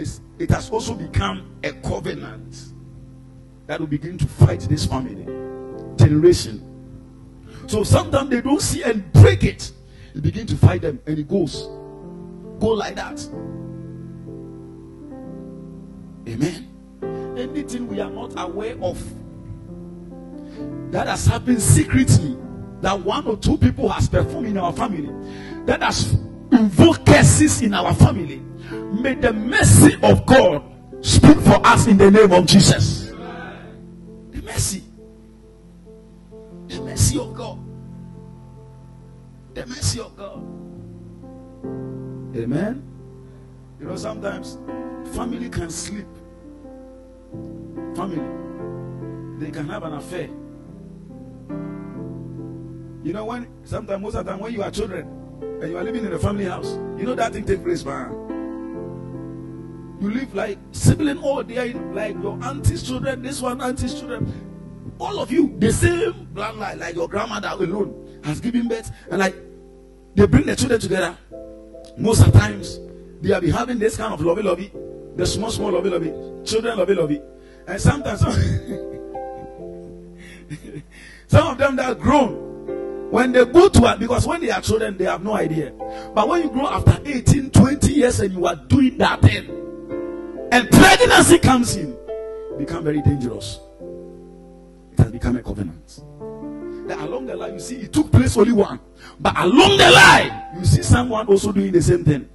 it's, it has also become a covenant that will begin to fight this family generation. So sometimes they don't see and break it. It begin to fight them and it goes. Go like that. Amen. Anything we are not aware of that has happened secretly, that one or two people has performed in our family, that has invoked curses in our family. May the mercy of God speak for us in the name of Jesus. The mercy. The mercy of God. The mercy of God. Amen. You know, sometimes family can sleep. Family. They can have an affair. You know, when sometimes, most of the time, when you are children and you are living in a family house, you know that thing take place, man. You live like sibling all day, like your auntie's children, this one auntie's children. All of you, the same bloodline, like your grandmother alone has given birth, and like they bring the children together. Most of the times, they will be having this kind of lovey lovey, the small, small lovey lovey, children lovey lovey. And sometimes, some of them that are grown, when they go to it, because when they are children, they have no idea. But when you grow after 18, 20 years and you are doing that thing, and pregnancy comes in, become very dangerous. It has become a covenant. That along the line, you see, it took place only one. But along the line, you see someone also doing the same thing.